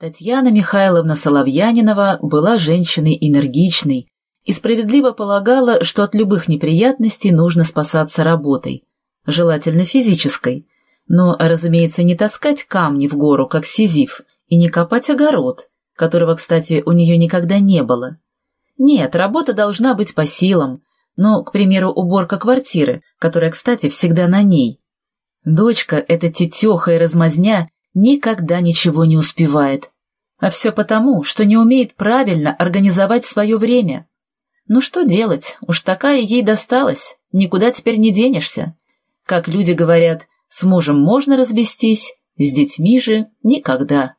Татьяна Михайловна Соловьянинова была женщиной энергичной и справедливо полагала, что от любых неприятностей нужно спасаться работой, желательно физической, но, разумеется, не таскать камни в гору, как Сизиф, и не копать огород, которого, кстати, у нее никогда не было. Нет, работа должна быть по силам, ну, к примеру, уборка квартиры, которая, кстати, всегда на ней. Дочка, эта тетеха и размазня, никогда ничего не успевает. А все потому, что не умеет правильно организовать свое время. Ну что делать, уж такая ей досталась, никуда теперь не денешься. Как люди говорят, с мужем можно развестись, с детьми же никогда.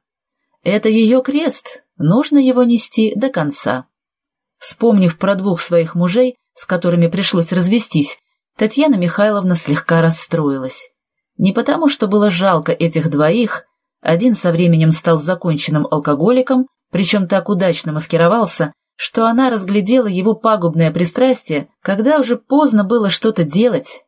Это ее крест, нужно его нести до конца. Вспомнив про двух своих мужей, с которыми пришлось развестись, Татьяна Михайловна слегка расстроилась. Не потому, что было жалко этих двоих, один со временем стал законченным алкоголиком, причем так удачно маскировался, что она разглядела его пагубное пристрастие, когда уже поздно было что-то делать.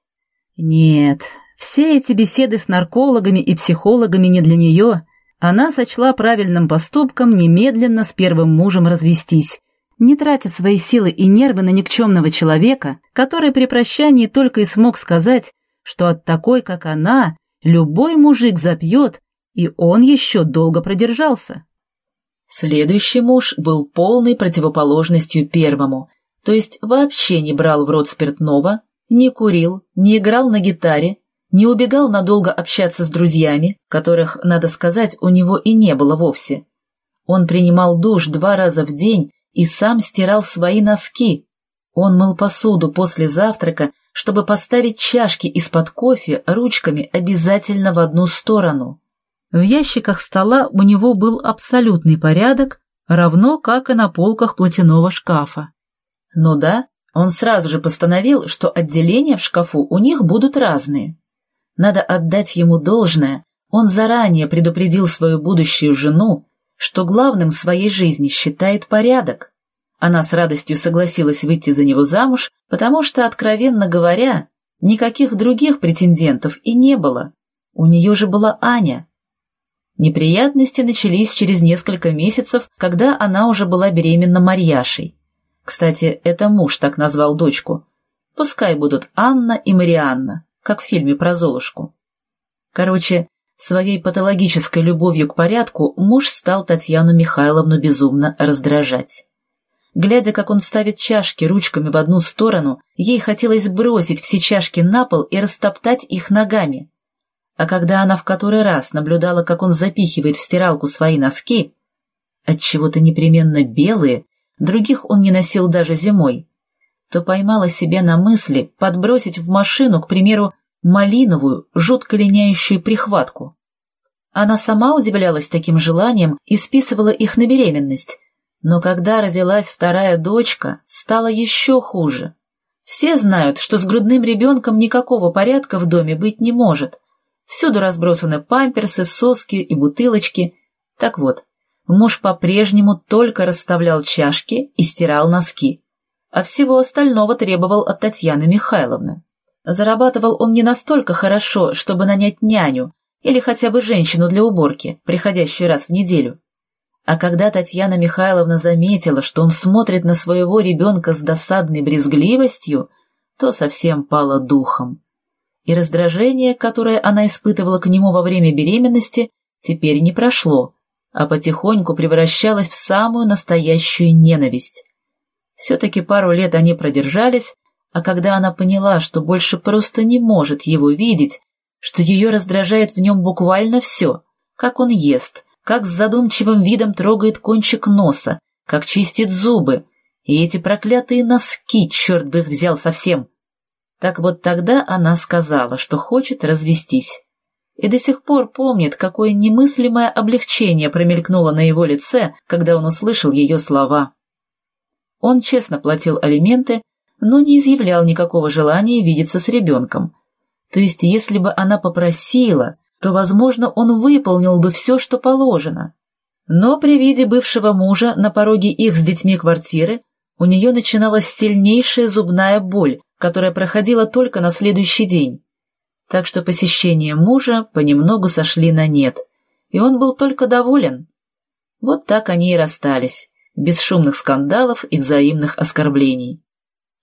Нет, все эти беседы с наркологами и психологами не для нее. Она сочла правильным поступком немедленно с первым мужем развестись, не тратя свои силы и нервы на никчемного человека, который при прощании только и смог сказать, что от такой, как она, любой мужик запьет, и он еще долго продержался. Следующий муж был полной противоположностью первому, то есть вообще не брал в рот спиртного, не курил, не играл на гитаре, не убегал надолго общаться с друзьями, которых, надо сказать, у него и не было вовсе. Он принимал душ два раза в день и сам стирал свои носки. Он мыл посуду после завтрака, чтобы поставить чашки из-под кофе ручками обязательно в одну сторону. В ящиках стола у него был абсолютный порядок, равно как и на полках платяного шкафа. Ну да, он сразу же постановил, что отделения в шкафу у них будут разные. Надо отдать ему должное, он заранее предупредил свою будущую жену, что главным в своей жизни считает порядок. Она с радостью согласилась выйти за него замуж, потому что, откровенно говоря, никаких других претендентов и не было. У нее же была Аня. Неприятности начались через несколько месяцев, когда она уже была беременна Марьяшей. Кстати, это муж так назвал дочку. Пускай будут Анна и Марианна, как в фильме про Золушку. Короче, Своей патологической любовью к порядку муж стал Татьяну Михайловну безумно раздражать. Глядя, как он ставит чашки ручками в одну сторону, ей хотелось бросить все чашки на пол и растоптать их ногами. А когда она в который раз наблюдала, как он запихивает в стиралку свои носки, отчего-то непременно белые, других он не носил даже зимой, то поймала себя на мысли подбросить в машину, к примеру, малиновую, жутко линяющую прихватку. Она сама удивлялась таким желанием и списывала их на беременность. Но когда родилась вторая дочка, стало еще хуже. Все знают, что с грудным ребенком никакого порядка в доме быть не может. Всюду разбросаны памперсы, соски и бутылочки. Так вот, муж по-прежнему только расставлял чашки и стирал носки, а всего остального требовал от Татьяны Михайловны. Зарабатывал он не настолько хорошо, чтобы нанять няню или хотя бы женщину для уборки, приходящую раз в неделю. А когда Татьяна Михайловна заметила, что он смотрит на своего ребенка с досадной брезгливостью, то совсем пала духом. И раздражение, которое она испытывала к нему во время беременности, теперь не прошло, а потихоньку превращалось в самую настоящую ненависть. Все-таки пару лет они продержались, а когда она поняла, что больше просто не может его видеть, что ее раздражает в нем буквально все, как он ест, как с задумчивым видом трогает кончик носа, как чистит зубы, и эти проклятые носки, черт бы их взял совсем. Так вот тогда она сказала, что хочет развестись. И до сих пор помнит, какое немыслимое облегчение промелькнуло на его лице, когда он услышал ее слова. Он честно платил алименты, но не изъявлял никакого желания видеться с ребенком. То есть, если бы она попросила, то, возможно, он выполнил бы все, что положено. Но при виде бывшего мужа на пороге их с детьми квартиры у нее начиналась сильнейшая зубная боль, которая проходила только на следующий день. Так что посещения мужа понемногу сошли на нет, и он был только доволен. Вот так они и расстались, без шумных скандалов и взаимных оскорблений.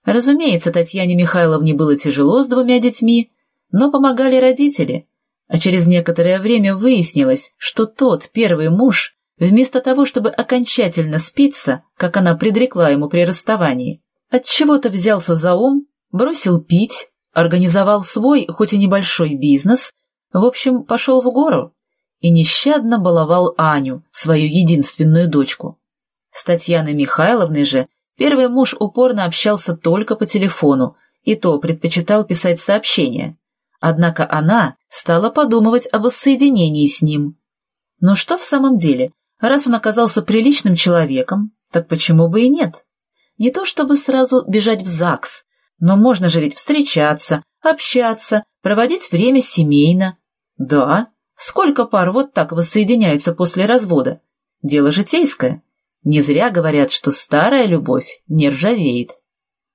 Разумеется, Татьяне Михайловне было тяжело с двумя детьми, но помогали родители, а через некоторое время выяснилось, что тот, первый муж, вместо того, чтобы окончательно спиться, как она предрекла ему при расставании, от чего то взялся за ум, бросил пить, организовал свой, хоть и небольшой бизнес, в общем, пошел в гору и нещадно баловал Аню, свою единственную дочку. С Татьяной Михайловной же первый муж упорно общался только по телефону, и то предпочитал писать сообщения. Однако она стала подумывать об воссоединении с ним. Но что в самом деле, раз он оказался приличным человеком, так почему бы и нет? Не то чтобы сразу бежать в ЗАГС, но можно же ведь встречаться, общаться, проводить время семейно. Да, сколько пар вот так воссоединяются после развода? Дело житейское. Не зря говорят, что старая любовь не ржавеет.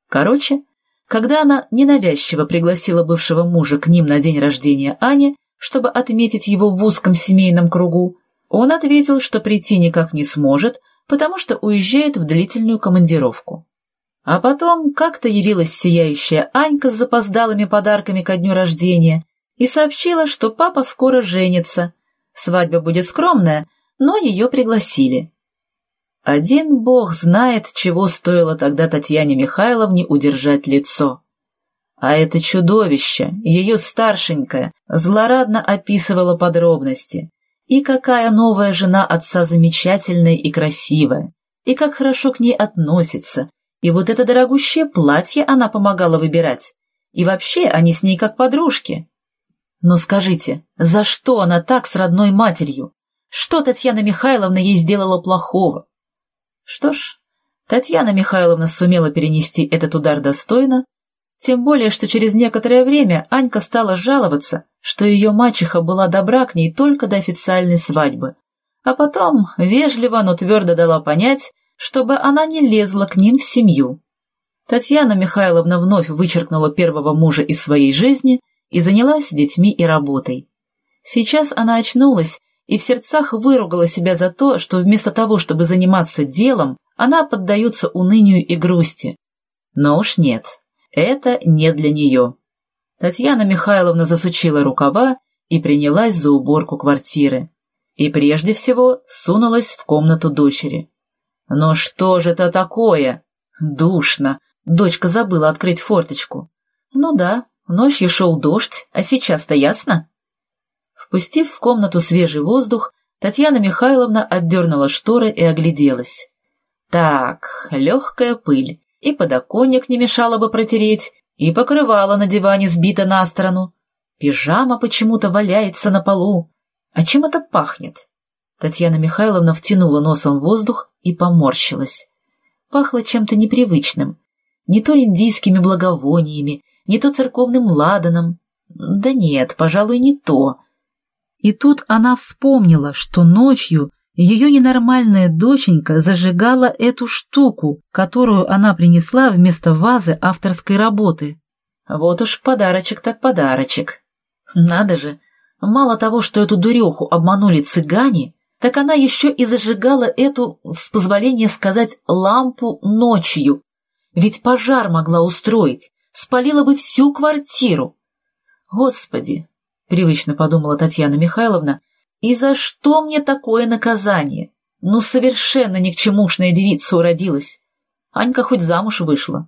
Короче, когда она ненавязчиво пригласила бывшего мужа к ним на день рождения Ани, чтобы отметить его в узком семейном кругу, он ответил, что прийти никак не сможет, потому что уезжает в длительную командировку. А потом как-то явилась сияющая Анька с запоздалыми подарками ко дню рождения и сообщила, что папа скоро женится. Свадьба будет скромная, но ее пригласили. Один бог знает, чего стоило тогда Татьяне Михайловне удержать лицо. А это чудовище, ее старшенькая, злорадно описывала подробности. И какая новая жена отца замечательная и красивая, и как хорошо к ней относится, и вот это дорогущее платье она помогала выбирать. И вообще они с ней как подружки. Но скажите, за что она так с родной матерью? Что Татьяна Михайловна ей сделала плохого? Что ж, Татьяна Михайловна сумела перенести этот удар достойно, тем более, что через некоторое время Анька стала жаловаться, что ее мачеха была добра к ней только до официальной свадьбы, а потом вежливо, но твердо дала понять, чтобы она не лезла к ним в семью. Татьяна Михайловна вновь вычеркнула первого мужа из своей жизни и занялась детьми и работой. Сейчас она очнулась и в сердцах выругала себя за то, что вместо того, чтобы заниматься делом, она поддается унынию и грусти. Но уж нет, это не для нее. Татьяна Михайловна засучила рукава и принялась за уборку квартиры. И прежде всего сунулась в комнату дочери. Но что же это такое? Душно. Дочка забыла открыть форточку. Ну да, ночью шел дождь, а сейчас-то ясно. Впустив в комнату свежий воздух, Татьяна Михайловна отдернула шторы и огляделась. Так, легкая пыль, и подоконник не мешало бы протереть, и покрывало на диване сбито на сторону. Пижама почему-то валяется на полу. А чем это пахнет? Татьяна Михайловна втянула носом воздух и поморщилась. Пахло чем-то непривычным. Не то индийскими благовониями, не то церковным ладаном. Да нет, пожалуй, не то. И тут она вспомнила, что ночью ее ненормальная доченька зажигала эту штуку, которую она принесла вместо вазы авторской работы. Вот уж подарочек так подарочек. Надо же, мало того, что эту дуреху обманули цыгане, так она еще и зажигала эту, с позволения сказать, лампу ночью. Ведь пожар могла устроить, спалила бы всю квартиру. Господи, — привычно подумала Татьяна Михайловна, — и за что мне такое наказание? Ну, совершенно никчемушная девица уродилась. Анька хоть замуж вышла.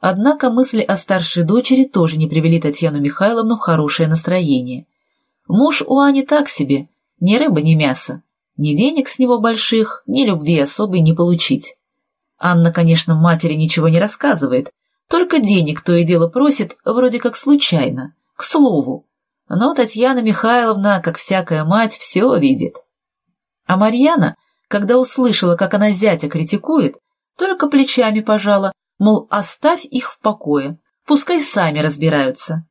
Однако мысли о старшей дочери тоже не привели Татьяну Михайловну в хорошее настроение. Муж у Ани так себе, ни рыба, ни мясо. Ни денег с него больших, ни любви особой не получить. Анна, конечно, матери ничего не рассказывает, только денег то и дело просит, вроде как случайно, к слову. Но Татьяна Михайловна, как всякая мать, все видит. А Марьяна, когда услышала, как она зятя критикует, только плечами пожала, мол, оставь их в покое, пускай сами разбираются.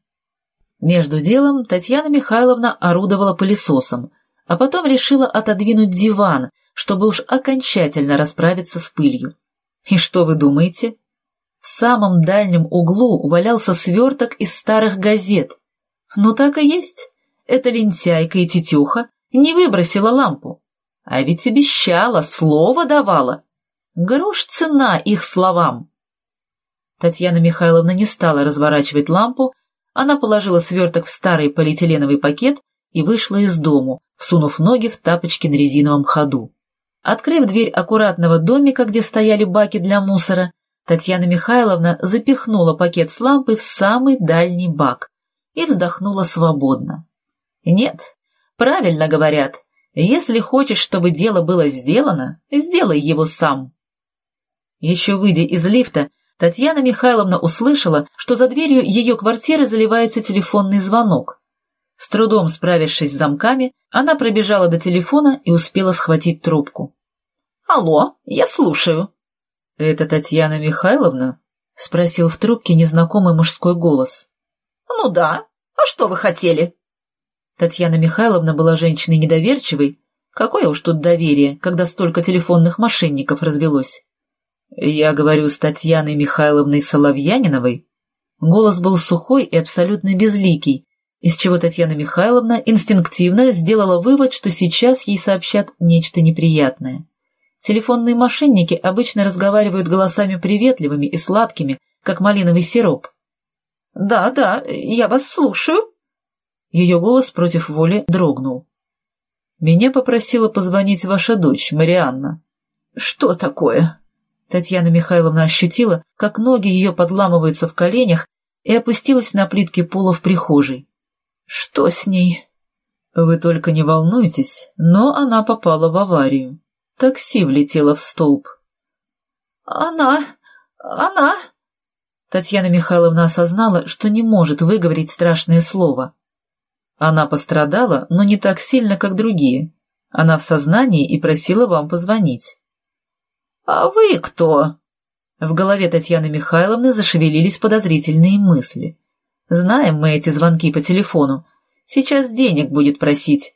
Между делом Татьяна Михайловна орудовала пылесосом, а потом решила отодвинуть диван, чтобы уж окончательно расправиться с пылью. И что вы думаете? В самом дальнем углу валялся сверток из старых газет. Ну так и есть. Эта лентяйка и тетюха не выбросила лампу. А ведь обещала, слово давала. Грош цена их словам. Татьяна Михайловна не стала разворачивать лампу, она положила сверток в старый полиэтиленовый пакет и вышла из дому, всунув ноги в тапочки на резиновом ходу. Открыв дверь аккуратного домика, где стояли баки для мусора, Татьяна Михайловна запихнула пакет с лампой в самый дальний бак и вздохнула свободно. Нет, правильно говорят, если хочешь, чтобы дело было сделано, сделай его сам. Еще выйдя из лифта, Татьяна Михайловна услышала, что за дверью ее квартиры заливается телефонный звонок. С трудом справившись с замками, она пробежала до телефона и успела схватить трубку. «Алло, я слушаю». «Это Татьяна Михайловна?» — спросил в трубке незнакомый мужской голос. «Ну да. А что вы хотели?» Татьяна Михайловна была женщиной недоверчивой. Какое уж тут доверие, когда столько телефонных мошенников развелось. «Я говорю с Татьяной Михайловной Соловьяниновой». Голос был сухой и абсолютно безликий, из чего Татьяна Михайловна инстинктивно сделала вывод, что сейчас ей сообщат нечто неприятное. Телефонные мошенники обычно разговаривают голосами приветливыми и сладкими, как малиновый сироп. «Да, да, я вас слушаю», ее голос против воли дрогнул. «Меня попросила позвонить ваша дочь, Марианна». «Что такое?» Татьяна Михайловна ощутила, как ноги ее подламываются в коленях и опустилась на плитки пола в прихожей. «Что с ней?» «Вы только не волнуйтесь, но она попала в аварию. Такси влетело в столб». «Она... она...» Татьяна Михайловна осознала, что не может выговорить страшное слово. Она пострадала, но не так сильно, как другие. Она в сознании и просила вам позвонить. «А вы кто?» В голове Татьяны Михайловны зашевелились подозрительные мысли. «Знаем мы эти звонки по телефону. Сейчас денег будет просить».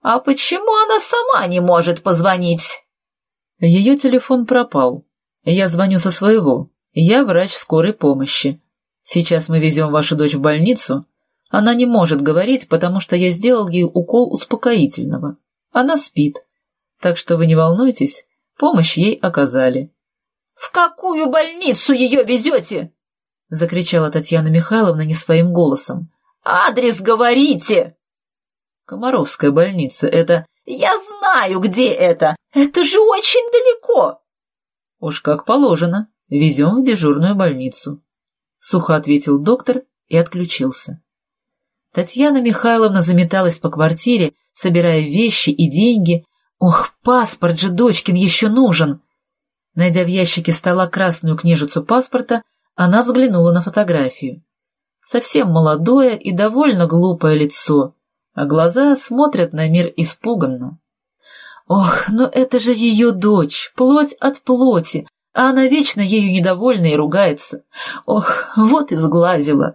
«А почему она сама не может позвонить?» Ее телефон пропал. Я звоню со своего. Я врач скорой помощи. Сейчас мы везем вашу дочь в больницу, она не может говорить, потому что я сделал ей укол успокоительного. Она спит. Так что вы не волнуйтесь, помощь ей оказали. — В какую больницу ее везете? — закричала Татьяна Михайловна не своим голосом. — Адрес говорите! — Комаровская больница, это... — Я знаю, где это! Это же очень далеко! — Уж как положено, везем в дежурную больницу. Сухо ответил доктор и отключился. Татьяна Михайловна заметалась по квартире, собирая вещи и деньги. Ох, паспорт же дочкин еще нужен! Найдя в ящике стола красную книжицу паспорта, она взглянула на фотографию. Совсем молодое и довольно глупое лицо, а глаза смотрят на мир испуганно. Ох, но это же ее дочь, плоть от плоти, а она вечно ею недовольна и ругается. Ох, вот и сглазила.